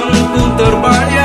yang ku terbayang